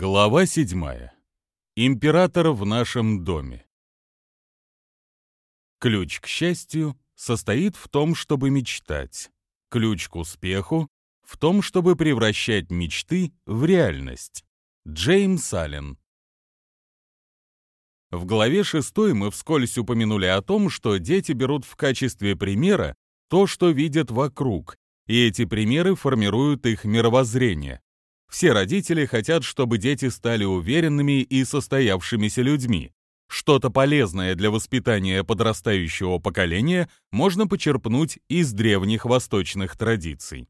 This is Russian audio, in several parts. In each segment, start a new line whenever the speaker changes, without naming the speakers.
Глава 7. Император в нашем доме. Ключ к счастью состоит в том, чтобы мечтать. Ключ к успеху в том, чтобы превращать мечты в реальность. Джеймс Аллен. В главе 6 мы вскользь упомянули о том, что дети берут в качестве примера то, что видят вокруг, и эти примеры формируют их мировоззрение. Все родители хотят, чтобы дети стали уверенными и состоявшимися людьми. Что-то полезное для воспитания подрастающего поколения можно почерпнуть из древних восточных традиций.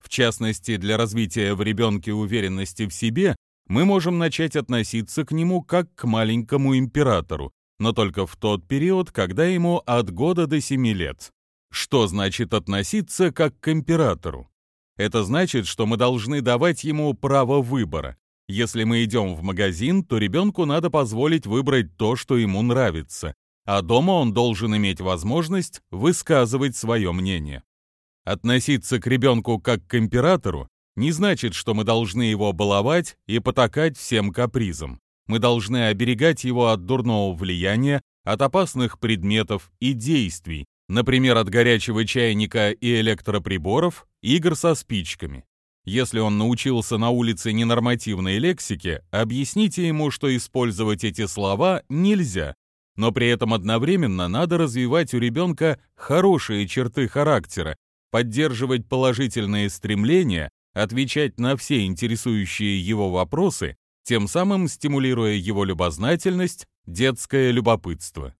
В частности, для развития в ребенке уверенности в себе мы можем начать относиться к нему как к маленькому императору, но только в тот период, когда ему от года до семи лет. Что значит относиться как к императору? Это значит, что мы должны давать ему право выбора. Если мы идем в магазин, то ребенку надо позволить выбрать то, что ему нравится, а дома он должен иметь возможность высказывать свое мнение. Относиться к ребенку как к императору не значит, что мы должны его баловать и потакать всем капризам. Мы должны оберегать его от дурного влияния, от опасных предметов и действий, например, от горячего чайника и электроприборов, игр со спичками. Если он научился на улице ненормативной лексике, объясните ему, что использовать эти слова нельзя, но при этом одновременно надо развивать у ребенка хорошие черты характера, поддерживать положительные стремления, отвечать на все интересующие его вопросы, тем самым стимулируя его любознательность, детское любопытство.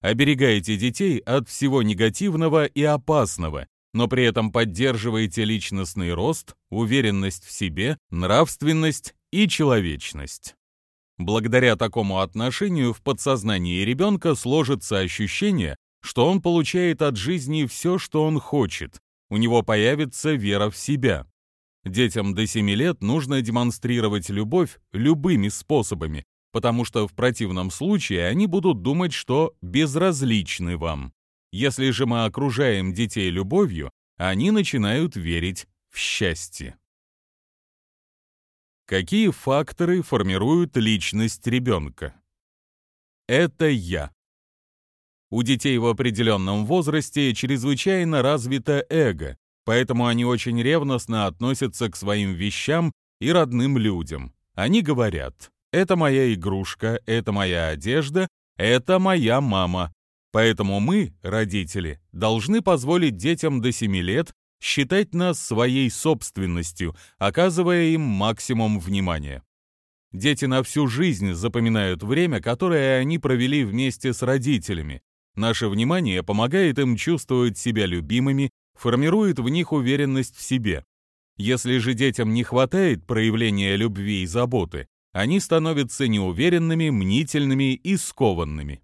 Оберегайте детей от всего негативного и опасного, но при этом поддерживайте личностный рост, уверенность в себе, нравственность и человечность. Благодаря такому отношению в подсознании ребенка сложится ощущение, что он получает от жизни все, что он хочет, у него появится вера в себя. Детям до 7 лет нужно демонстрировать любовь любыми способами, потому что в противном случае они будут думать, что безразличны вам. Если же мы окружаем детей любовью, они начинают верить в счастье. Какие факторы формируют личность ребенка? Это я. У детей в определенном возрасте чрезвычайно развито эго, поэтому они очень ревностно относятся к своим вещам и родным людям. Они говорят это моя игрушка, это моя одежда, это моя мама. Поэтому мы, родители, должны позволить детям до 7 лет считать нас своей собственностью, оказывая им максимум внимания. Дети на всю жизнь запоминают время, которое они провели вместе с родителями. Наше внимание помогает им чувствовать себя любимыми, формирует в них уверенность в себе. Если же детям не хватает проявления любви и заботы, они становятся неуверенными, мнительными и скованными.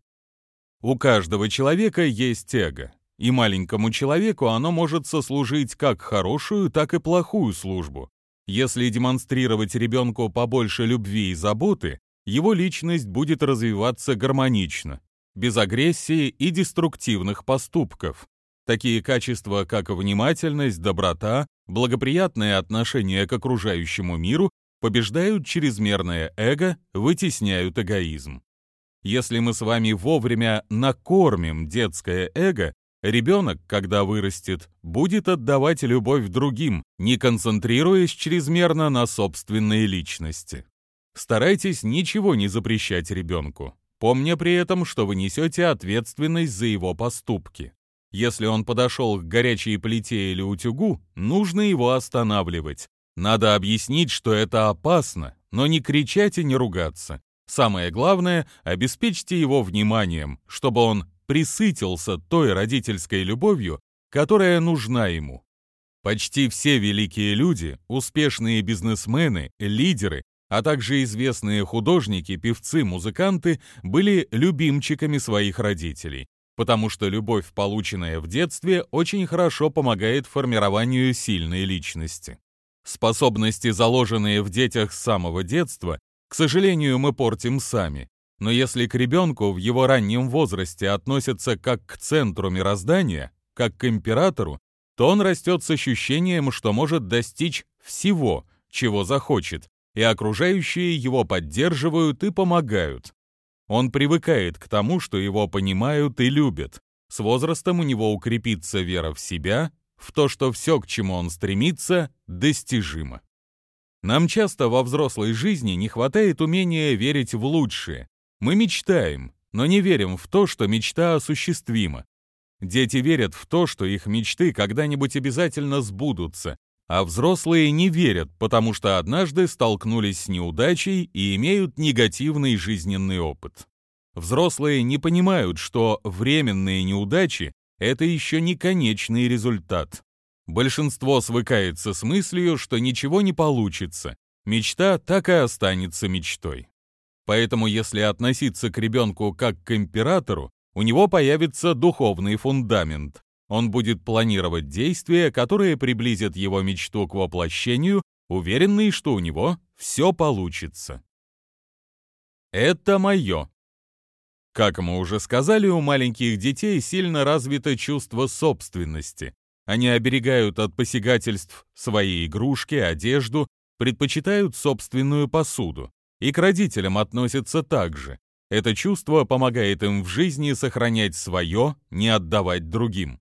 У каждого человека есть эго, и маленькому человеку оно может сослужить как хорошую, так и плохую службу. Если демонстрировать ребенку побольше любви и заботы, его личность будет развиваться гармонично, без агрессии и деструктивных поступков. Такие качества, как внимательность, доброта, благоприятное отношение к окружающему миру побеждают чрезмерное эго, вытесняют эгоизм. Если мы с вами вовремя накормим детское эго, ребенок, когда вырастет, будет отдавать любовь другим, не концентрируясь чрезмерно на собственной личности. Старайтесь ничего не запрещать ребенку, помня при этом, что вы несете ответственность за его поступки. Если он подошел к горячей плите или утюгу, нужно его останавливать, надо объяснить, что это опасно, но не кричать и не ругаться. Самое главное, обеспечьте его вниманием, чтобы он присытился той родительской любовью, которая нужна ему. Почти все великие люди, успешные бизнесмены, лидеры, а также известные художники, певцы, музыканты были любимчиками своих родителей, потому что любовь, полученная в детстве, очень хорошо помогает формированию сильной личности. Способности, заложенные в детях с самого детства, к сожалению, мы портим сами. Но если к ребенку в его раннем возрасте относятся как к центру мироздания, как к императору, то он растет с ощущением, что может достичь всего, чего захочет, и окружающие его поддерживают и помогают. Он привыкает к тому, что его понимают и любят. С возрастом у него укрепится вера в себя, в то, что все, к чему он стремится, достижимо. Нам часто во взрослой жизни не хватает умения верить в лучшее. Мы мечтаем, но не верим в то, что мечта осуществима. Дети верят в то, что их мечты когда-нибудь обязательно сбудутся, а взрослые не верят, потому что однажды столкнулись с неудачей и имеют негативный жизненный опыт. Взрослые не понимают, что временные неудачи — это еще не конечный результат. Большинство свыкается с мыслью, что ничего не получится. Мечта так и останется мечтой. Поэтому если относиться к ребенку как к императору, у него появится духовный фундамент. Он будет планировать действия, которые приблизят его мечту к воплощению, уверенный, что у него все получится. Это мое. Как мы уже сказали, у маленьких детей сильно развито чувство собственности. Они оберегают от посягательств свои игрушки, одежду, предпочитают собственную посуду. И к родителям относятся так же. Это чувство помогает им в жизни сохранять свое, не отдавать другим.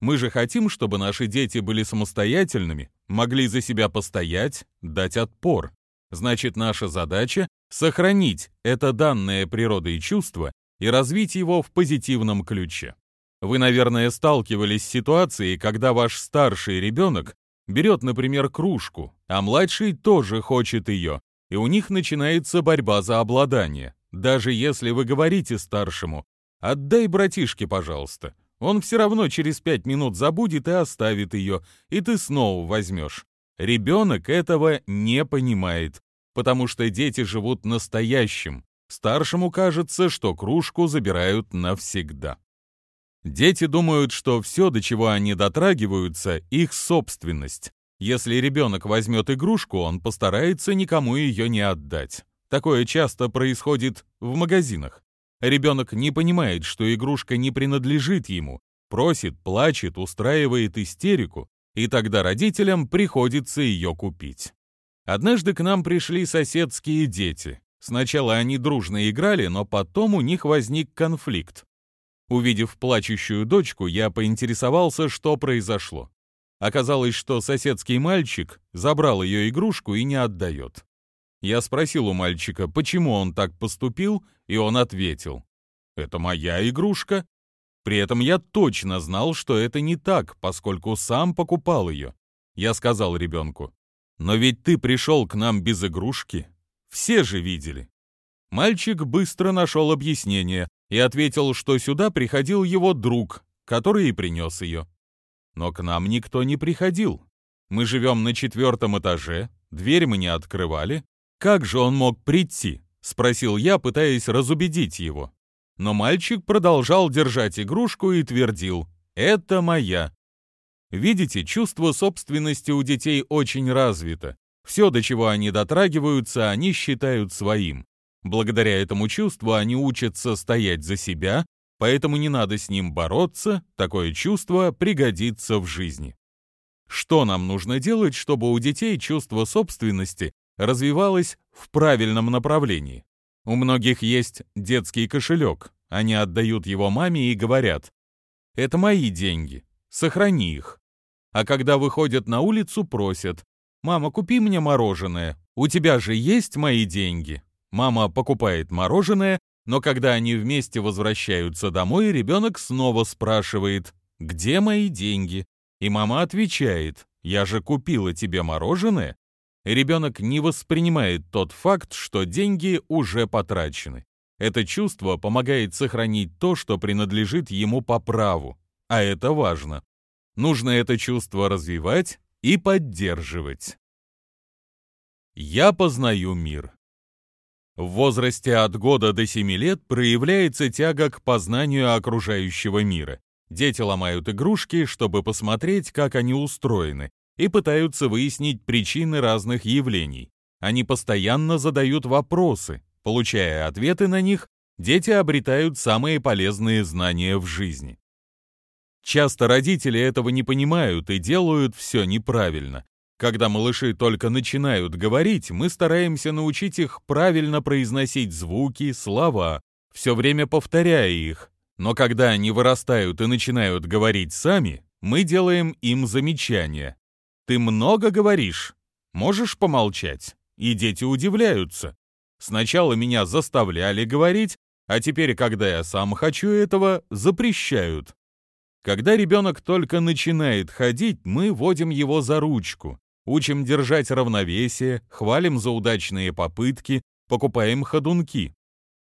Мы же хотим, чтобы наши дети были самостоятельными, могли за себя постоять, дать отпор. Значит, наша задача — сохранить это данное природой чувство и развить его в позитивном ключе. Вы, наверное, сталкивались с ситуацией, когда ваш старший ребенок берет, например, кружку, а младший тоже хочет ее, и у них начинается борьба за обладание. Даже если вы говорите старшему «отдай братишке, пожалуйста», он все равно через пять минут забудет и оставит ее, и ты снова возьмешь. Ребенок этого не понимает, потому что дети живут настоящим. Старшему кажется, что кружку забирают навсегда. Дети думают, что все, до чего они дотрагиваются, их собственность. Если ребенок возьмет игрушку, он постарается никому ее не отдать. Такое часто происходит в магазинах. Ребенок не понимает, что игрушка не принадлежит ему, просит, плачет, устраивает истерику, и тогда родителям приходится ее купить. Однажды к нам пришли соседские дети. Сначала они дружно играли, но потом у них возник конфликт. Увидев плачущую дочку, я поинтересовался, что произошло. Оказалось, что соседский мальчик забрал ее игрушку и не отдает. Я спросил у мальчика, почему он так поступил, и он ответил, «Это моя игрушка». При этом я точно знал, что это не так, поскольку сам покупал ее. Я сказал ребенку, «Но ведь ты пришел к нам без игрушки. Все же видели». Мальчик быстро нашел объяснение, и ответил, что сюда приходил его друг, который и принес ее. Но к нам никто не приходил. Мы живем на четвертом этаже, дверь мы не открывали. Как же он мог прийти? Спросил я, пытаясь разубедить его. Но мальчик продолжал держать игрушку и твердил «Это моя». Видите, чувство собственности у детей очень развито. Все, до чего они дотрагиваются, они считают своим. Благодаря этому чувству они учатся стоять за себя, поэтому не надо с ним бороться, такое чувство пригодится в жизни. Что нам нужно делать, чтобы у детей чувство собственности развивалось в правильном направлении? У многих есть детский кошелек, они отдают его маме и говорят «Это мои деньги, сохрани их». А когда выходят на улицу, просят «Мама, купи мне мороженое, у тебя же есть мои деньги?» Мама покупает мороженое, но когда они вместе возвращаются домой, ребенок снова спрашивает «Где мои деньги?» И мама отвечает «Я же купила тебе мороженое». Ребенок не воспринимает тот факт, что деньги уже потрачены. Это чувство помогает сохранить то, что принадлежит ему по праву, а это важно. Нужно это чувство развивать и поддерживать. Я познаю мир. В возрасте от года до 7 лет проявляется тяга к познанию окружающего мира. Дети ломают игрушки, чтобы посмотреть, как они устроены, и пытаются выяснить причины разных явлений. Они постоянно задают вопросы. Получая ответы на них, дети обретают самые полезные знания в жизни. Часто родители этого не понимают и делают все неправильно. Когда малыши только начинают говорить, мы стараемся научить их правильно произносить звуки, слова, все время повторяя их. Но когда они вырастают и начинают говорить сами, мы делаем им замечания. «Ты много говоришь? Можешь помолчать?» И дети удивляются. Сначала меня заставляли говорить, а теперь, когда я сам хочу этого, запрещают. Когда ребенок только начинает ходить, мы водим его за ручку, учим держать равновесие, хвалим за удачные попытки, покупаем ходунки.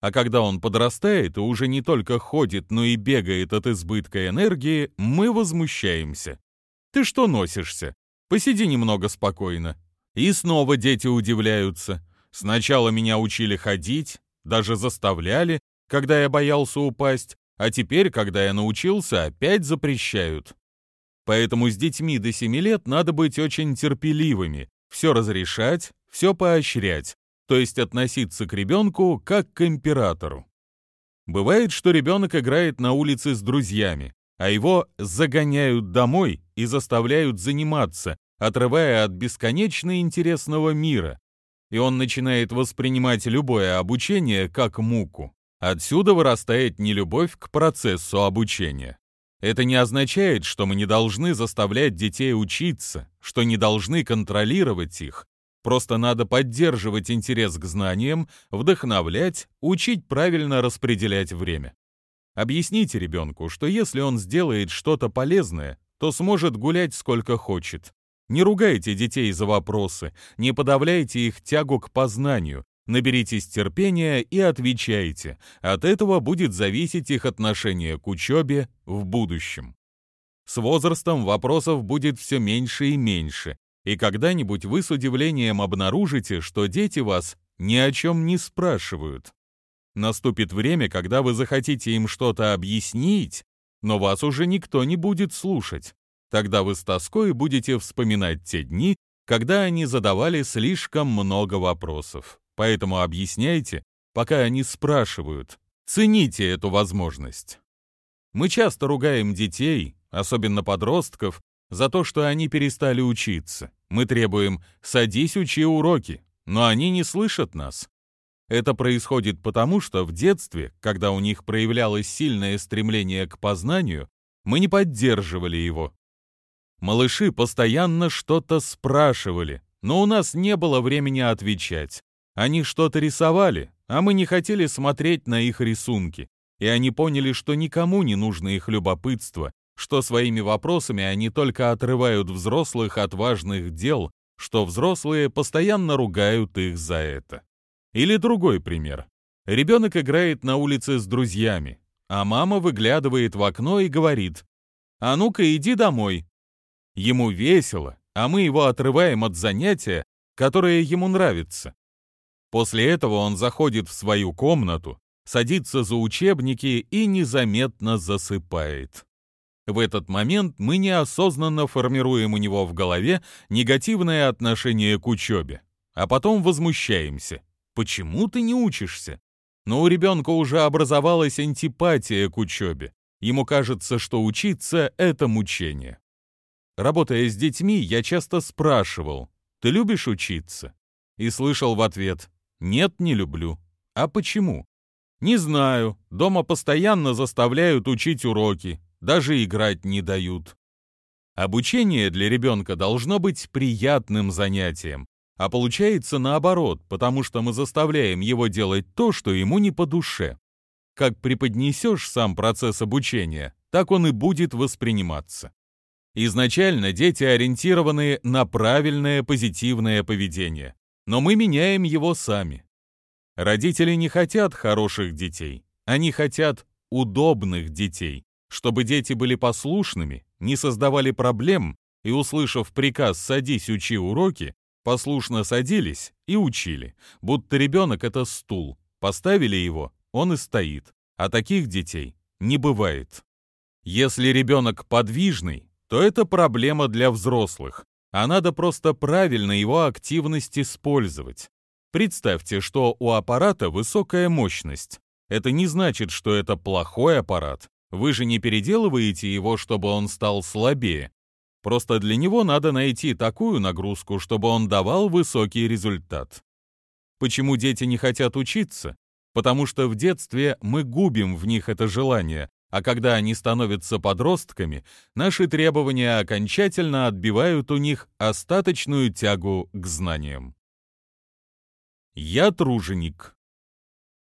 А когда он подрастает и уже не только ходит, но и бегает от избытка энергии, мы возмущаемся. «Ты что носишься? Посиди немного спокойно». И снова дети удивляются. Сначала меня учили ходить, даже заставляли, когда я боялся упасть, а теперь, когда я научился, опять запрещают. Поэтому с детьми до 7 лет надо быть очень терпеливыми, все разрешать, все поощрять, то есть относиться к ребенку как к императору. Бывает, что ребенок играет на улице с друзьями, а его загоняют домой и заставляют заниматься, отрывая от бесконечно интересного мира, и он начинает воспринимать любое обучение как муку. Отсюда вырастает нелюбовь к процессу обучения. Это не означает, что мы не должны заставлять детей учиться, что не должны контролировать их. Просто надо поддерживать интерес к знаниям, вдохновлять, учить правильно распределять время. Объясните ребенку, что если он сделает что-то полезное, то сможет гулять сколько хочет. Не ругайте детей за вопросы, не подавляйте их тягу к познанию, Наберитесь терпения и отвечайте. От этого будет зависеть их отношение к учебе в будущем. С возрастом вопросов будет все меньше и меньше, и когда-нибудь вы с удивлением обнаружите, что дети вас ни о чем не спрашивают. Наступит время, когда вы захотите им что-то объяснить, но вас уже никто не будет слушать. Тогда вы с тоской будете вспоминать те дни, когда они задавали слишком много вопросов. Поэтому объясняйте, пока они спрашивают. Цените эту возможность. Мы часто ругаем детей, особенно подростков, за то, что они перестали учиться. Мы требуем «садись, учи уроки», но они не слышат нас. Это происходит потому, что в детстве, когда у них проявлялось сильное стремление к познанию, мы не поддерживали его. Малыши постоянно что-то спрашивали, но у нас не было времени отвечать. Они что-то рисовали, а мы не хотели смотреть на их рисунки, и они поняли, что никому не нужно их любопытство, что своими вопросами они только отрывают взрослых от важных дел, что взрослые постоянно ругают их за это. Или другой пример. Ребенок играет на улице с друзьями, а мама выглядывает в окно и говорит «А ну-ка, иди домой». Ему весело, а мы его отрываем от занятия, которое ему нравится. После этого он заходит в свою комнату, садится за учебники и незаметно засыпает. В этот момент мы неосознанно формируем у него в голове негативное отношение к учебе, а потом возмущаемся. Почему ты не учишься? Но у ребенка уже образовалась антипатия к учебе. Ему кажется, что учиться — это мучение. Работая с детьми, я часто спрашивал, «Ты любишь учиться?» И слышал в ответ, нет, не люблю. А почему? Не знаю. Дома постоянно заставляют учить уроки, даже играть не дают. Обучение для ребенка должно быть приятным занятием, а получается наоборот, потому что мы заставляем его делать то, что ему не по душе. Как преподнесешь сам процесс обучения, так он и будет восприниматься. Изначально дети ориентированы на правильное позитивное поведение но мы меняем его сами. Родители не хотят хороших детей, они хотят удобных детей, чтобы дети были послушными, не создавали проблем и, услышав приказ «садись, учи уроки», послушно садились и учили, будто ребенок — это стул. Поставили его, он и стоит. А таких детей не бывает. Если ребенок подвижный, то это проблема для взрослых, а надо просто правильно его активность использовать. Представьте, что у аппарата высокая мощность. Это не значит, что это плохой аппарат. Вы же не переделываете его, чтобы он стал слабее. Просто для него надо найти такую нагрузку, чтобы он давал высокий результат. Почему дети не хотят учиться? Потому что в детстве мы губим в них это желание, а когда они становятся подростками, наши требования окончательно отбивают у них остаточную тягу к знаниям. Я труженик.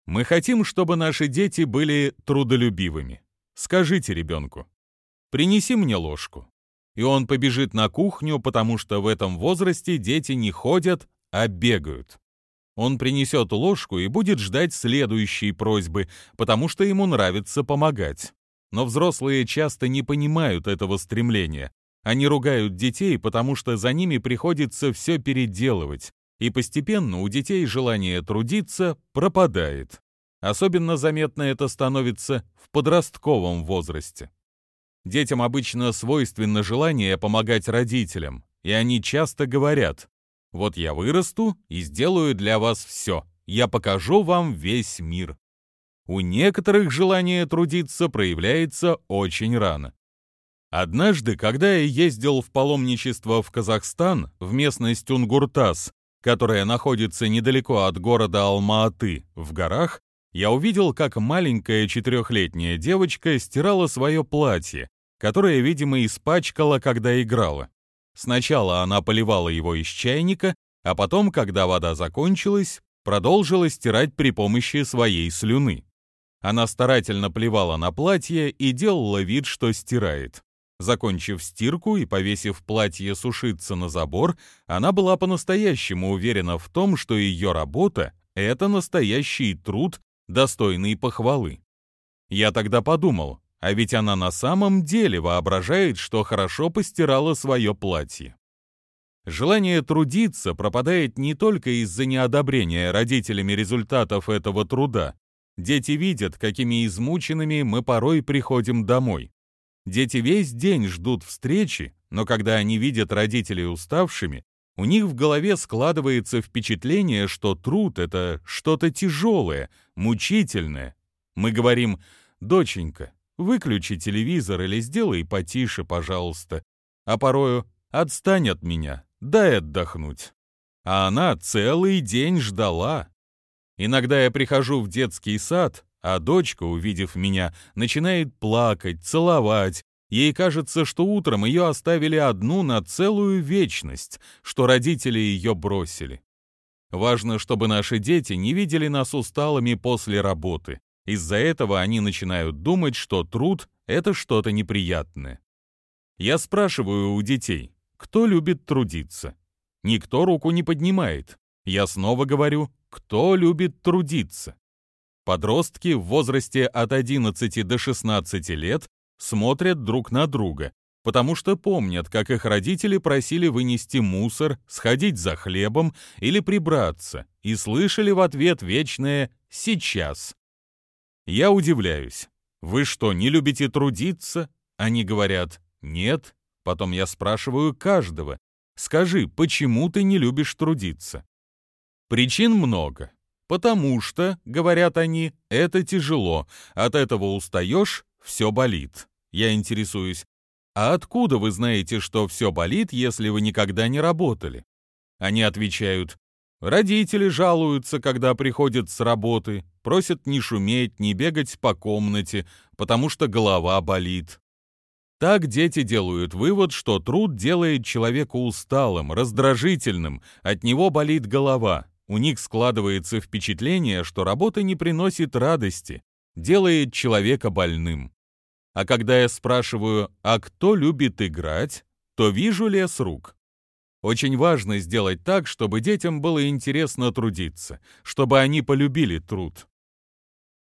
Мы хотим, чтобы наши дети были трудолюбивыми. Скажите ребенку, принеси мне ложку. И он побежит на кухню, потому что в этом возрасте дети не ходят, а бегают. Он принесет ложку и будет ждать следующей просьбы, потому что ему нравится помогать. Но взрослые часто не понимают этого стремления. Они ругают детей, потому что за ними приходится все переделывать, и постепенно у детей желание трудиться пропадает. Особенно заметно это становится в подростковом возрасте. Детям обычно свойственно желание помогать родителям, и они часто говорят вот я вырасту и сделаю для вас все. Я покажу вам весь мир. У некоторых желание трудиться проявляется очень рано. Однажды, когда я ездил в паломничество в Казахстан, в местность Унгуртас, которая находится недалеко от города Алма-Аты, в горах, я увидел, как маленькая четырехлетняя девочка стирала свое платье, которое, видимо, испачкала, когда играла. Сначала она поливала его из чайника, а потом, когда вода закончилась, продолжила стирать при помощи своей слюны. Она старательно плевала на платье и делала вид, что стирает. Закончив стирку и повесив платье сушиться на забор, она была по-настоящему уверена в том, что ее работа — это настоящий труд, достойный похвалы. Я тогда подумал, а ведь она на самом деле воображает, что хорошо постирала свое платье. Желание трудиться пропадает не только из-за неодобрения родителями результатов этого труда. Дети видят, какими измученными мы порой приходим домой. Дети весь день ждут встречи, но когда они видят родителей уставшими, у них в голове складывается впечатление, что труд — это что-то тяжелое, мучительное. Мы говорим «Доченька, Выключи телевизор или сделай потише, пожалуйста. А порою отстань от меня, дай отдохнуть. А она целый день ждала. Иногда я прихожу в детский сад, а дочка, увидев меня, начинает плакать, целовать. Ей кажется, что утром ее оставили одну на целую вечность, что родители ее бросили. Важно, чтобы наши дети не видели нас усталыми после работы. Из-за этого они начинают думать, что труд — это что-то неприятное. Я спрашиваю у детей, кто любит трудиться? Никто руку не поднимает. Я снова говорю, кто любит трудиться? Подростки в возрасте от 11 до 16 лет смотрят друг на друга, потому что помнят, как их родители просили вынести мусор, сходить за хлебом или прибраться, и слышали в ответ вечное «сейчас». Я удивляюсь. Вы что, не любите трудиться? Они говорят «нет». Потом я спрашиваю каждого. Скажи, почему ты не любишь трудиться? Причин много. Потому что, говорят они, это тяжело. От этого устаешь, все болит. Я интересуюсь, а откуда вы знаете, что все болит, если вы никогда не работали? Они отвечают, Родители жалуются, когда приходят с работы, просят не шуметь, не бегать по комнате, потому что голова болит. Так дети делают вывод, что труд делает человека усталым, раздражительным, от него болит голова. У них складывается впечатление, что работа не приносит радости, делает человека больным. А когда я спрашиваю, а кто любит играть, то вижу лес рук. Очень важно сделать так, чтобы детям было интересно трудиться, чтобы они полюбили труд.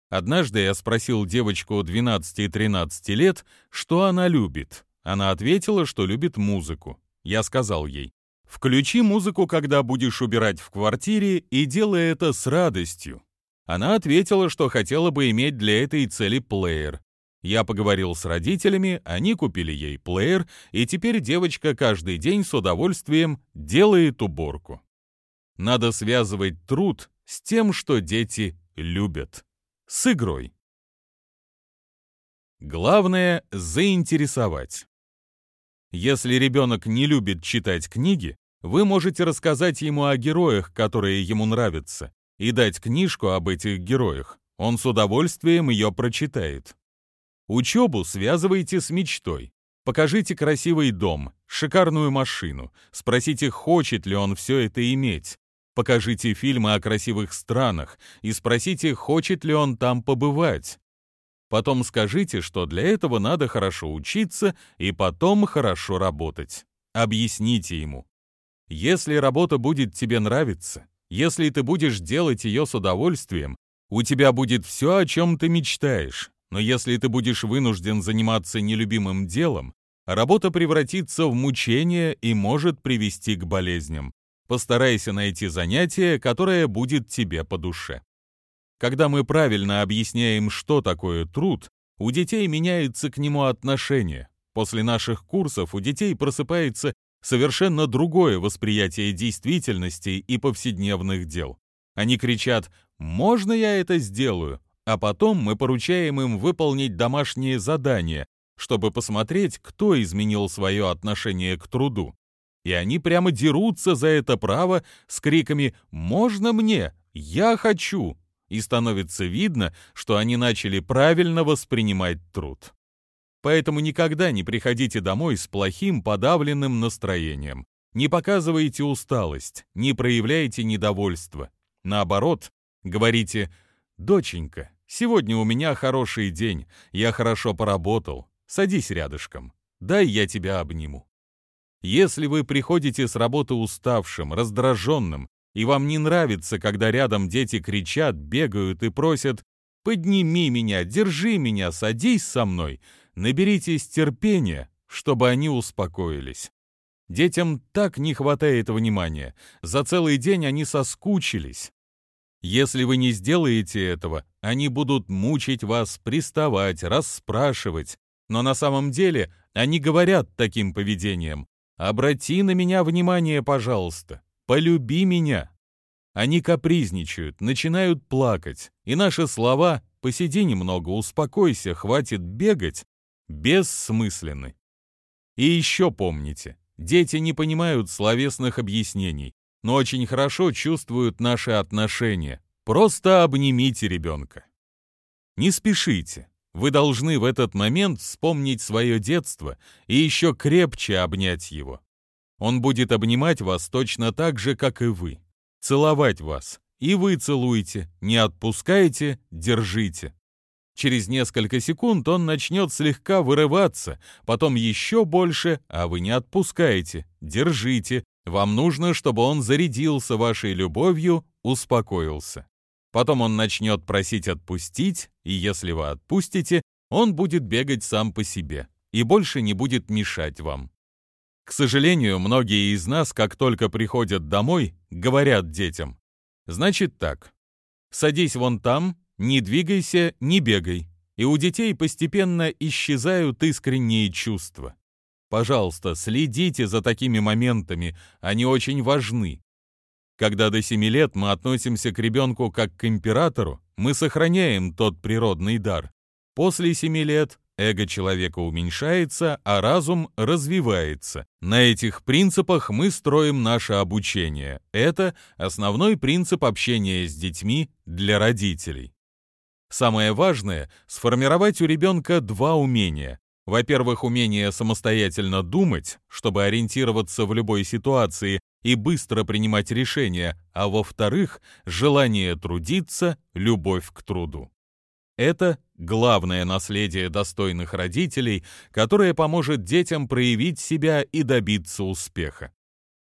Однажды я спросил девочку 12 и 13 лет, что она любит. Она ответила, что любит музыку. Я сказал ей, «Включи музыку, когда будешь убирать в квартире, и делай это с радостью». Она ответила, что хотела бы иметь для этой цели плеер. Я поговорил с родителями, они купили ей плеер, и теперь девочка каждый день с удовольствием делает уборку. Надо связывать труд с тем, что дети любят. С игрой. Главное — заинтересовать. Если ребенок не любит читать книги, вы можете рассказать ему о героях, которые ему нравятся, и дать книжку об этих героях. Он с удовольствием ее прочитает. Учебу связывайте с мечтой. Покажите красивый дом, шикарную машину, спросите, хочет ли он все это иметь. Покажите фильмы о красивых странах и спросите, хочет ли он там побывать. Потом скажите, что для этого надо хорошо учиться и потом хорошо работать. Объясните ему. Если работа будет тебе нравиться, если ты будешь делать ее с удовольствием, у тебя будет все, о чем ты мечтаешь. Но если ты будешь вынужден заниматься нелюбимым делом, работа превратится в мучение и может привести к болезням. Постарайся найти занятие, которое будет тебе по душе. Когда мы правильно объясняем, что такое труд, у детей меняется к нему отношение. После наших курсов у детей просыпается совершенно другое восприятие действительности и повседневных дел. Они кричат «Можно я это сделаю?», а потом мы поручаем им выполнить домашние задания, чтобы посмотреть, кто изменил свое отношение к труду. И они прямо дерутся за это право с криками «Можно мне? Я хочу!» И становится видно, что они начали правильно воспринимать труд. Поэтому никогда не приходите домой с плохим подавленным настроением. Не показывайте усталость, не проявляйте недовольство. Наоборот, говорите «Доченька, сегодня у меня хороший день, я хорошо поработал, садись рядышком, дай я тебя обниму». Если вы приходите с работы уставшим, раздраженным, и вам не нравится, когда рядом дети кричат, бегают и просят «Подними меня, держи меня, садись со мной», Наберитесь терпения, чтобы они успокоились. Детям так не хватает внимания. За целый день они соскучились. Если вы не сделаете этого, они будут мучить вас, приставать, расспрашивать. Но на самом деле они говорят таким поведением «Обрати на меня внимание, пожалуйста, полюби меня». Они капризничают, начинают плакать, и наши слова «посиди немного, успокойся, хватит бегать» бессмысленны. И еще помните, дети не понимают словесных объяснений, но очень хорошо чувствуют наши отношения. Просто обнимите ребенка. Не спешите. Вы должны в этот момент вспомнить свое детство и еще крепче обнять его. Он будет обнимать вас точно так же, как и вы. Целовать вас. И вы целуете, не отпускайте, держите. Через несколько секунд он начнет слегка вырываться, потом еще больше, а вы не отпускаете. Держите. Вам нужно, чтобы он зарядился вашей любовью, успокоился. Потом он начнет просить отпустить, и если вы отпустите, он будет бегать сам по себе и больше не будет мешать вам. К сожалению, многие из нас, как только приходят домой, говорят детям, «Значит так, садись вон там не двигайся, не бегай. И у детей постепенно исчезают искренние чувства. Пожалуйста, следите за такими моментами, они очень важны. Когда до 7 лет мы относимся к ребенку как к императору, мы сохраняем тот природный дар. После 7 лет эго человека уменьшается, а разум развивается. На этих принципах мы строим наше обучение. Это основной принцип общения с детьми для родителей. Самое важное — сформировать у ребенка два умения. Во-первых, умение самостоятельно думать, чтобы ориентироваться в любой ситуации и быстро принимать решения, а во-вторых, желание трудиться, любовь к труду. Это главное наследие достойных родителей, которое поможет детям проявить себя и добиться успеха.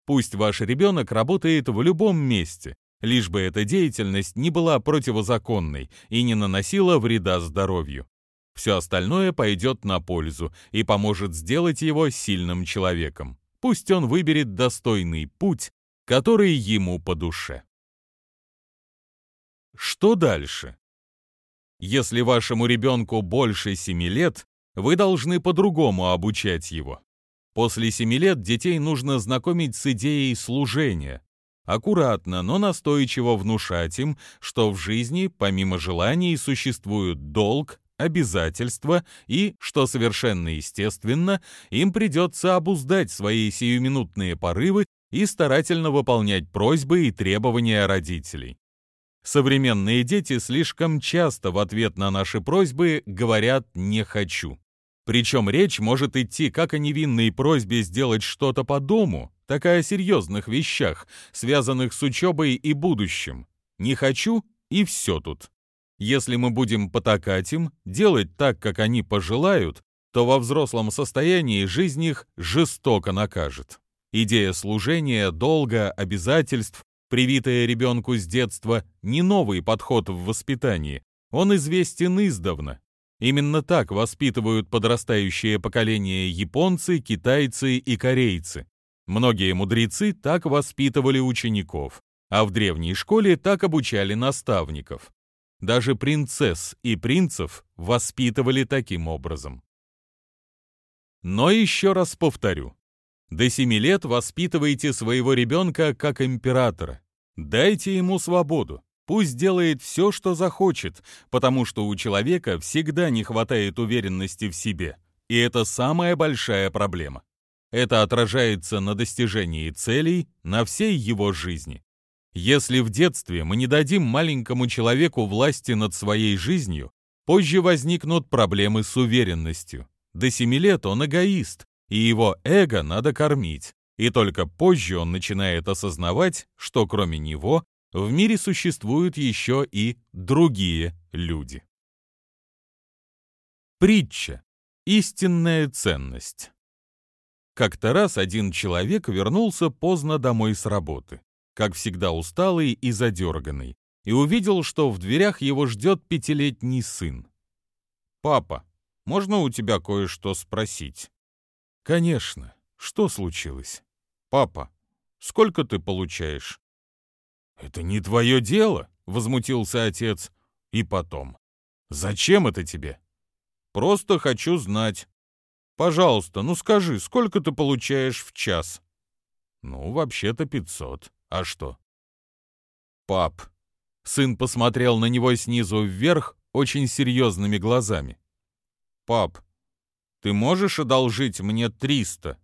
Пусть ваш ребенок работает в любом месте, лишь бы эта деятельность не была противозаконной и не наносила вреда здоровью. Все остальное пойдет на пользу и поможет сделать его сильным человеком. Пусть он выберет достойный путь, который ему по душе. Что дальше? Если вашему ребенку больше 7 лет, вы должны по-другому обучать его. После 7 лет детей нужно знакомить с идеей служения, аккуратно, но настойчиво внушать им, что в жизни, помимо желаний, существуют долг, обязательства и, что совершенно естественно, им придется обуздать свои сиюминутные порывы и старательно выполнять просьбы и требования родителей. Современные дети слишком часто в ответ на наши просьбы говорят «не хочу». Причем речь может идти как о невинной просьбе сделать что-то по дому, так и о серьезных вещах, связанных с учебой и будущим. «Не хочу» и все тут. Если мы будем потакать им, делать так, как они пожелают, то во взрослом состоянии жизнь их жестоко накажет. Идея служения, долга, обязательств, привитая ребенку с детства, не новый подход в воспитании. Он известен издавна. Именно так воспитывают подрастающее поколение японцы, китайцы и корейцы. Многие мудрецы так воспитывали учеников, а в древней школе так обучали наставников. Даже принцесс и принцев воспитывали таким образом. Но еще раз повторю. До семи лет воспитывайте своего ребенка как императора. Дайте ему свободу. Пусть делает все, что захочет, потому что у человека всегда не хватает уверенности в себе. И это самая большая проблема. Это отражается на достижении целей, на всей его жизни. Если в детстве мы не дадим маленькому человеку власти над своей жизнью, позже возникнут проблемы с уверенностью. До семи лет он эгоист, и его эго надо кормить. И только позже он начинает осознавать, что кроме него в мире существуют еще и другие люди. Притча. Истинная ценность. Как-то раз один человек вернулся поздно домой с работы как всегда усталый и задерганный, и увидел, что в дверях его ждет пятилетний сын. «Папа, можно у тебя кое-что спросить?» «Конечно. Что случилось?» «Папа, сколько ты получаешь?» «Это не твое дело», — возмутился отец. «И потом. Зачем это тебе?» «Просто хочу знать. Пожалуйста, ну скажи, сколько ты получаешь в час?» «Ну, вообще-то пятьсот. А что? Пап. Сын посмотрел на него снизу вверх очень серьезными глазами. Пап, ты можешь одолжить мне триста?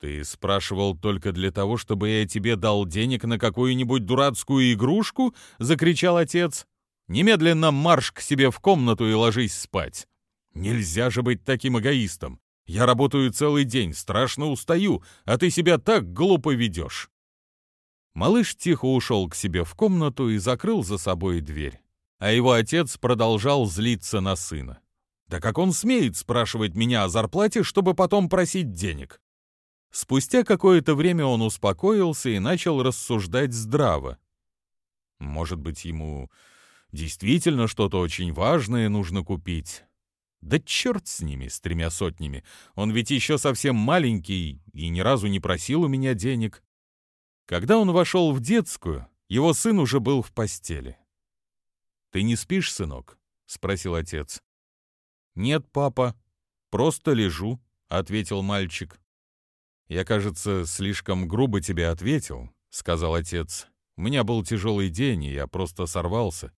Ты спрашивал только для того, чтобы я тебе дал денег на какую-нибудь дурацкую игрушку? Закричал отец. Немедленно марш к себе в комнату и ложись спать. Нельзя же быть таким эгоистом. Я работаю целый день, страшно устаю, а ты себя так глупо ведешь. Малыш тихо ушел к себе в комнату и закрыл за собой дверь. А его отец продолжал злиться на сына. «Да как он смеет спрашивать меня о зарплате, чтобы потом просить денег?» Спустя какое-то время он успокоился и начал рассуждать здраво. «Может быть, ему действительно что-то очень важное нужно купить?» Да черт с ними, с тремя сотнями. Он ведь еще совсем маленький и ни разу не просил у меня денег. Когда он вошел в детскую, его сын уже был в постели. «Ты не спишь, сынок?» — спросил отец. «Нет, папа, просто лежу», — ответил мальчик. «Я, кажется, слишком грубо тебе ответил», — сказал отец. «У меня был тяжелый день, и я просто сорвался.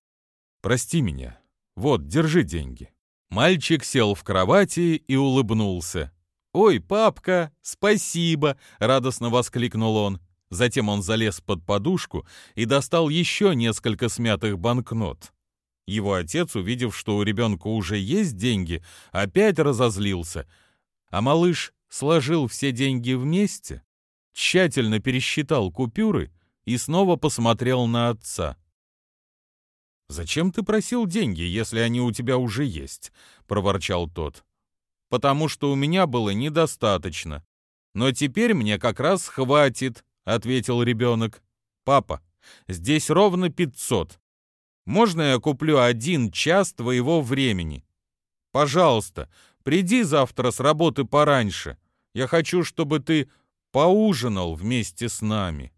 Прости меня. Вот, держи деньги». Мальчик сел в кровати и улыбнулся. «Ой, папка, спасибо!» — радостно воскликнул он. Затем он залез под подушку и достал еще несколько смятых банкнот. Его отец, увидев, что у ребенка уже есть деньги, опять разозлился, а малыш сложил все деньги вместе, тщательно пересчитал купюры и снова посмотрел на отца. «Зачем ты просил деньги, если они у тебя уже есть?» — проворчал тот. «Потому что у меня было недостаточно. Но теперь мне как раз хватит», — ответил ребенок. «Папа, здесь ровно пятьсот. Можно я куплю один час твоего времени? Пожалуйста, приди завтра с работы пораньше. Я хочу, чтобы ты поужинал вместе с нами».